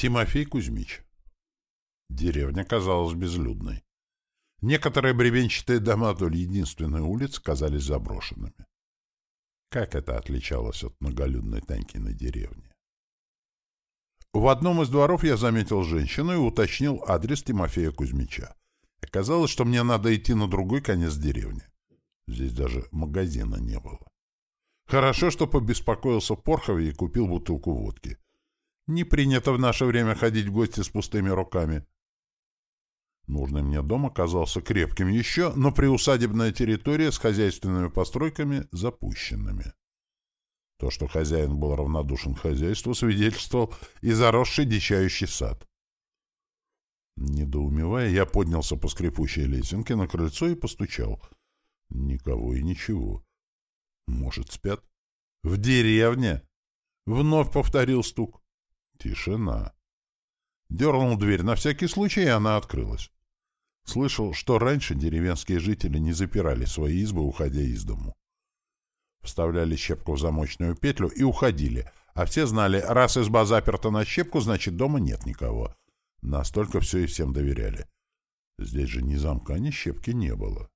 Тимофей Кузьмич. Деревня казалась безлюдной. Некоторые бревенчатые дома вдоль единственной улицы казались заброшенными. Как это отличалось от многолюдной Танькиной деревни? В одном из дворов я заметил женщину и уточнил адрес Тимофея Кузьмича. Оказалось, что мне надо идти на другой конец деревни. Здесь даже магазина не было. Хорошо, что побеспокоился Порхове и купил бутылку водки. Не принято в наше время ходить в гости с пустыми руками. Нужный мне дом оказался крепким еще, но приусадебная территория с хозяйственными постройками запущенными. То, что хозяин был равнодушен к хозяйству, свидетельствовал и заросший дичающий сад. Недоумевая, я поднялся по скрипучей лесенке на крыльцо и постучал. Никого и ничего. Может, спят? В деревне? Вновь повторил стук. Тишина. Дернул дверь на всякий случай, и она открылась. Слышал, что раньше деревенские жители не запирали свои избы, уходя из дому. Вставляли щепку в замочную петлю и уходили, а все знали, раз изба заперта на щепку, значит, дома нет никого. Настолько все и всем доверяли. Здесь же ни замка, ни щепки не было.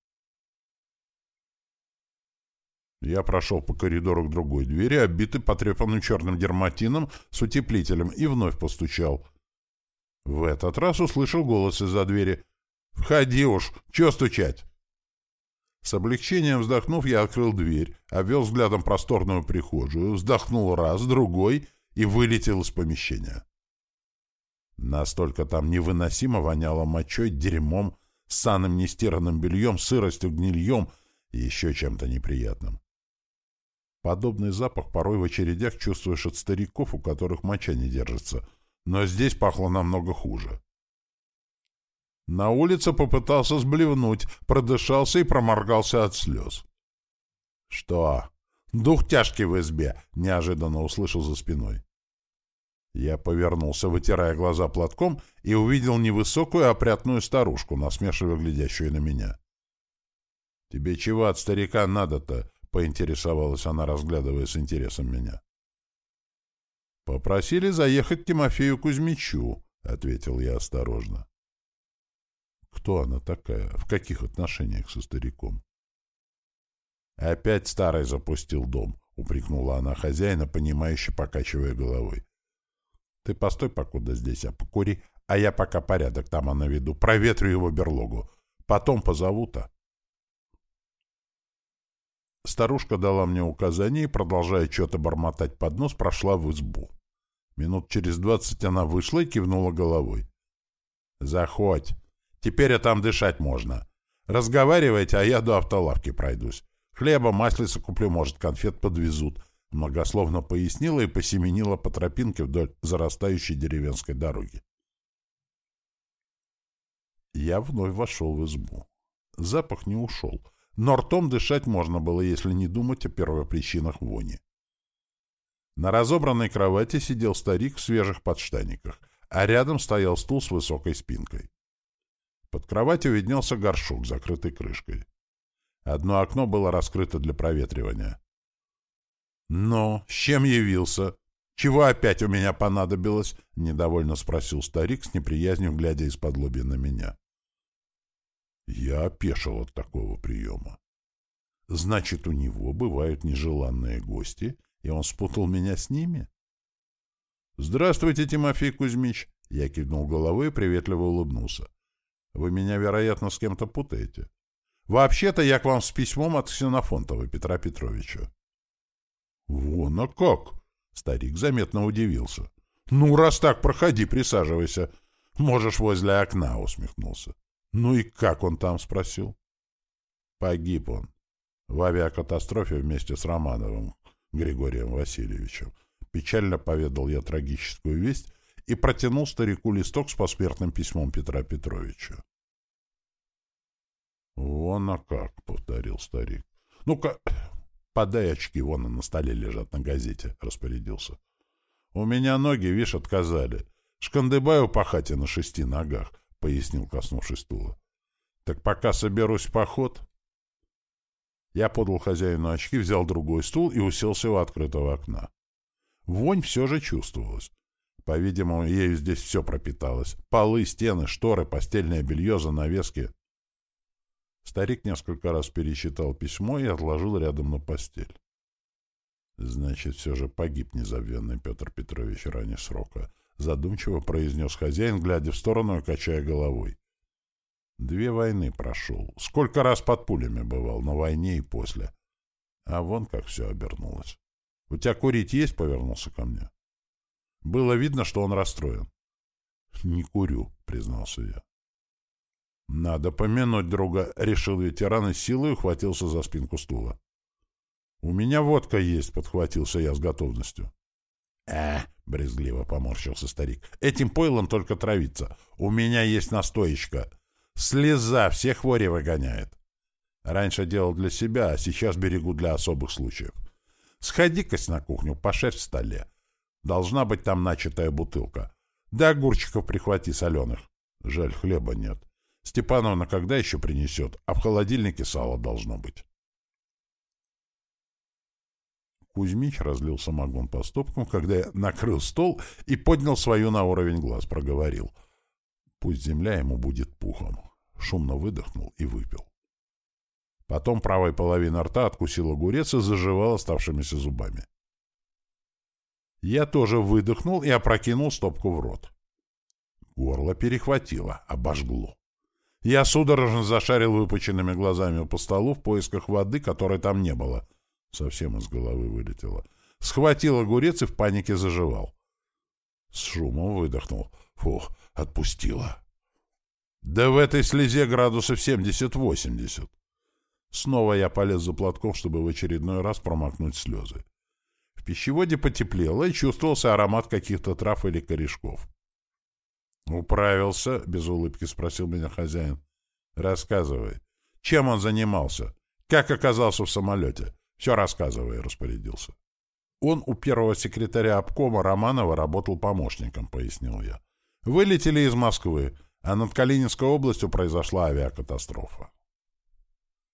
Я прошел по коридору к другой двери, оббитый потрепанным черным дерматином с утеплителем, и вновь постучал. В этот раз услышал голос из-за двери. «Входи уж! Чего стучать?» С облегчением вздохнув, я открыл дверь, обвел взглядом просторную прихожую, вздохнул раз, другой и вылетел из помещения. Настолько там невыносимо воняло мочой, дерьмом, санным нестиранным бельем, сыростью, гнильем и еще чем-то неприятным. Подобный запах порой в очередях чувствуешь от стариков, у которых моча не держится, но здесь пахло намного хуже. На улице попытался сблевнуть, продышался и проморгался от слез. — Что? Дух тяжкий в избе! — неожиданно услышал за спиной. Я повернулся, вытирая глаза платком, и увидел невысокую опрятную старушку, насмешиво глядящую на меня. — Тебе чего от старика надо-то? — поинтересовалась она, разглядывая с интересом меня. — Попросили заехать к Тимофею Кузьмичу, — ответил я осторожно. — Кто она такая? В каких отношениях со стариком? — Опять старый запустил дом, — упрекнула она хозяина, понимающе покачивая головой. Ты постой покуда здесь, а покури, а я пока порядок там наведу. Проветрю его берлогу. Потом позову-то. Старушка дала мне указание и, продолжая что-то бормотать под нос, прошла в избу. Минут через двадцать она вышла и кивнула головой. «Заходь. Теперь я там дышать можно. Разговаривайте, а я до автолавки пройдусь. Хлеба, маслица куплю, может, конфет подвезут. Многословно пояснила и посеменила по тропинке вдоль зарастающей деревенской дороги. Я вновь вошел в избу. Запах не ушел, но ртом дышать можно было, если не думать о первопричинах вони. На разобранной кровати сидел старик в свежих подштаниках, а рядом стоял стул с высокой спинкой. Под кроватью виднелся горшок, закрытый крышкой. Одно окно было раскрыто для проветривания. «Но, с чем явился? Чего опять у меня понадобилось?» — недовольно спросил старик с неприязнью, глядя из-под лоби на меня. Я опешил от такого приема. Значит, у него бывают нежеланные гости, и он спутал меня с ними? «Здравствуйте, Тимофей Кузьмич!» Я кивнул головой и приветливо улыбнулся. «Вы меня, вероятно, с кем-то путаете. Вообще-то я к вам с письмом от Ксенофонтова Петра Петровича». «Вон, а как?» Старик заметно удивился. «Ну, раз так, проходи, присаживайся. Можешь возле окна», — усмехнулся. «Ну и как он там?» — спросил. «Погиб он. В авиакатастрофе вместе с Романовым Григорием Васильевичем. Печально поведал я трагическую весть и протянул старику листок с посмертным письмом Петра Петровича. «Вон а как», — повторил старик. «Ну-ка, «Подай очки, вон на столе лежат на газете», — распорядился. «У меня ноги, видишь, отказали. Шкандыбаю по хате на шести ногах», — пояснил, коснувшись стула. «Так пока соберусь в поход...» Я подал хозяину очки, взял другой стул и уселся у открытого окна. Вонь все же чувствовалась. По-видимому, ею здесь все пропиталось. Полы, стены, шторы, постельное белье, занавески. Старик несколько раз пересчитал письмо и отложил рядом на постель. Значит, все же погиб незабвенный Петр Петрович ранее срока. Задумчиво произнес хозяин, глядя в сторону и качая головой. Две войны прошел. Сколько раз под пулями бывал, на войне и после. А вон как все обернулось. — У тебя курить есть? — повернулся ко мне. Было видно, что он расстроен. — Не курю, — признался я. — Надо помянуть друга, — решил ветеран и силой ухватился за спинку стула. — У меня водка есть, — подхватился я с готовностью. — Э, — брезгливо поморщился старик, — этим пойлом только травиться. У меня есть настоечка. Слеза все хвори выгоняет. Раньше делал для себя, а сейчас берегу для особых случаев. Сходи-ка на кухню, пошерь в столе. Должна быть там начатая бутылка. Да огурчиков прихвати соленых. Жаль, хлеба нет. Степановна когда еще принесет, а в холодильнике сало должно быть. Кузьмич разлил самогон по стопкам, когда я накрыл стол и поднял свою на уровень глаз, проговорил. Пусть земля ему будет пухом. Шумно выдохнул и выпил. Потом правой половиной рта откусил огурец и заживал оставшимися зубами. Я тоже выдохнул и опрокинул стопку в рот. Горло перехватило, обожгло. Я судорожно зашарил выпученными глазами по столу в поисках воды, которой там не было. Совсем из головы вылетело. Схватил огурец и в панике заживал. С шумом выдохнул. Фух, отпустило. Да в этой слезе градусов 70-80. Снова я полез за платком, чтобы в очередной раз промокнуть слезы. В пищеводе потеплело, и чувствовался аромат каких-то трав или корешков. «Управился?» — без улыбки спросил меня хозяин. «Рассказывай. Чем он занимался? Как оказался в самолете? Все рассказывай», — распорядился. «Он у первого секретаря обкома Романова работал помощником», — пояснил я. «Вылетели из Москвы, а над Калининской областью произошла авиакатастрофа.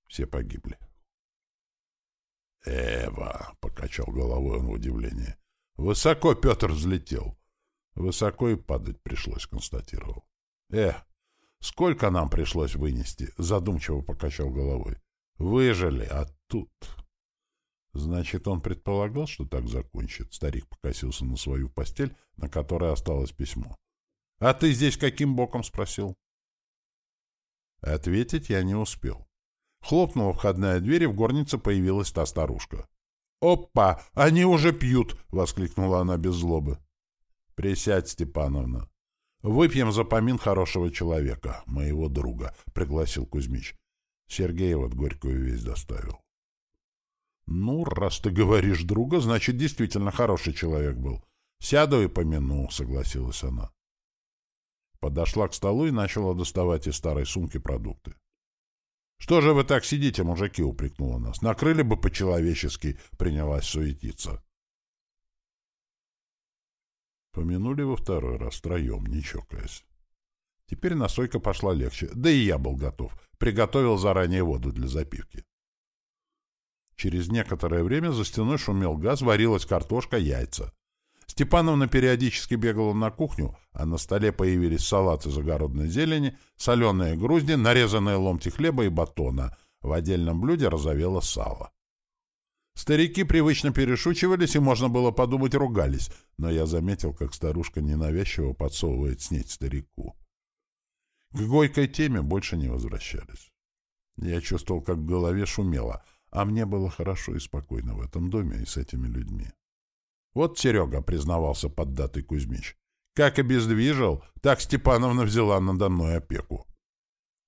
Все погибли. «Эва!» — покачал головой он в удивлении. «Высоко Петр взлетел». «Высоко и падать пришлось», — констатировал. «Эх, сколько нам пришлось вынести?» — задумчиво покачал головой. «Выжили, а тут...» Значит, он предполагал, что так закончит. Старик покосился на свою постель, на которой осталось письмо. «А ты здесь каким боком?» — спросил. Ответить я не успел. Хлопнула входная дверь, и в горнице появилась та старушка. «Опа! Они уже пьют!» — воскликнула она без злобы. «Присядь, Степановна. Выпьем за помин хорошего человека, моего друга», — пригласил Кузьмич. Сергей вот горькую весть доставил. «Ну, раз ты говоришь друга, значит, действительно хороший человек был. Сяду и помяну», — согласилась она. Подошла к столу и начала доставать из старой сумки продукты. «Что же вы так сидите, мужики?» — упрекнула нас. «Накрыли бы по-человечески», — принялась суетиться. Помянули во второй раз втроем, не чокаясь. Теперь насойка пошла легче, да и я был готов. Приготовил заранее воду для запивки. Через некоторое время за стеной шумел газ, варилась картошка, яйца. Степановна периодически бегала на кухню, а на столе появились салат из огородной зелени, соленые грузди, нарезанные ломти хлеба и батона. В отдельном блюде разовело сало. Старики привычно перешучивались, и можно было подумать, ругались, но я заметил, как старушка ненавязчиво подсовывает снеть старику. К горькой теме больше не возвращались. Я чувствовал, как в голове шумело, а мне было хорошо и спокойно в этом доме и с этими людьми. Вот Серега признавался поддатый Кузьмич. Как обездвижил, так Степановна взяла надо мной опеку.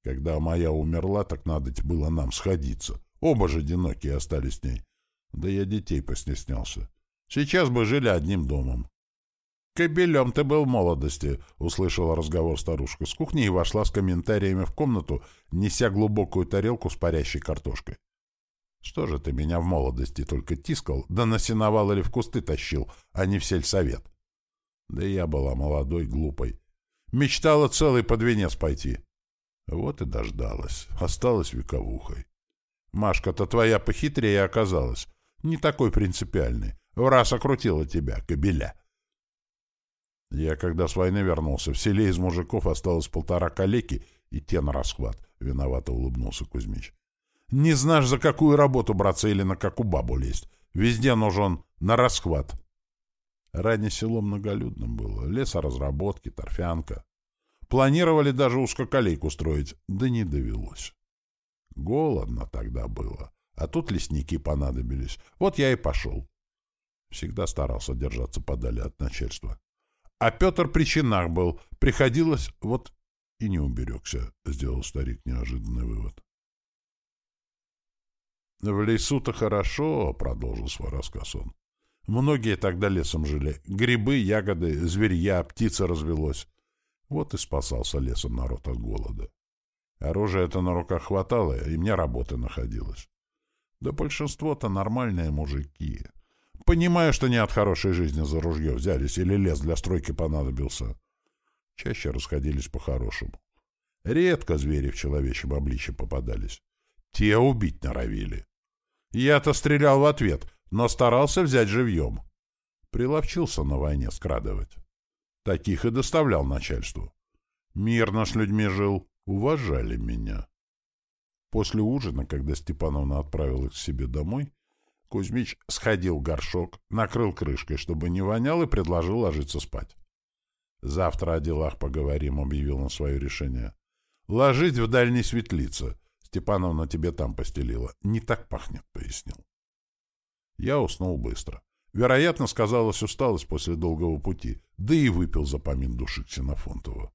Когда моя умерла, так надо было нам сходиться. Оба же одинокие остались с ней. Да я детей постеснялся. Сейчас бы жили одним домом. «Кобелем ты был в молодости», — услышала разговор старушка с кухни и вошла с комментариями в комнату, неся глубокую тарелку с парящей картошкой. Что же ты меня в молодости только тискал, да на сеновал или в кусты тащил, а не в сельсовет? Да я была молодой, глупой. Мечтала целый под венец пойти. Вот и дождалась. Осталась вековухой. Машка-то твоя похитрее оказалась. Не такой принципиальный. В раз окрутила тебя, кобеля. Я, когда с войны вернулся, в селе из мужиков осталось полтора калеки и те на расхват. Виновато улыбнулся Кузьмич. Не знаешь, за какую работу браться или на какую бабу лезть. Везде нужен на расхват. Ранее село многолюдным было. Лесоразработки, торфянка. Планировали даже узкоколейку строить, да не довелось. Голодно тогда было. А тут лесники понадобились. Вот я и пошел. Всегда старался держаться подали от начальства. А Петр при чинах был. Приходилось, вот и не уберегся, — сделал старик неожиданный вывод. «В лесу-то хорошо», — продолжил свой рассказ он. «Многие тогда лесом жили. Грибы, ягоды, зверья, птица развелось. Вот и спасался лесом народ от голода. Оружия-то на руках хватало, и мне работы находилось. Да большинство-то нормальные мужики. Понимаю, что не от хорошей жизни за ружье взялись или лес для стройки понадобился. Чаще расходились по-хорошему. Редко звери в человечьем обличье попадались. Те убить норовили. Я-то стрелял в ответ, но старался взять живьем. Приловчился на войне скрадывать. Таких и доставлял начальству. Мирно с людьми жил, уважали меня. После ужина, когда Степановна отправила к себе домой, Кузьмич сходил горшок, накрыл крышкой, чтобы не вонял, и предложил ложиться спать. «Завтра о делах поговорим», — объявил он свое решение. «Ложить в дальней светлице. Степановна тебе там постелила. Не так пахнет», — пояснил. Я уснул быстро. Вероятно, сказалась усталость после долгого пути, да и выпил за помин души Ксенофонтова.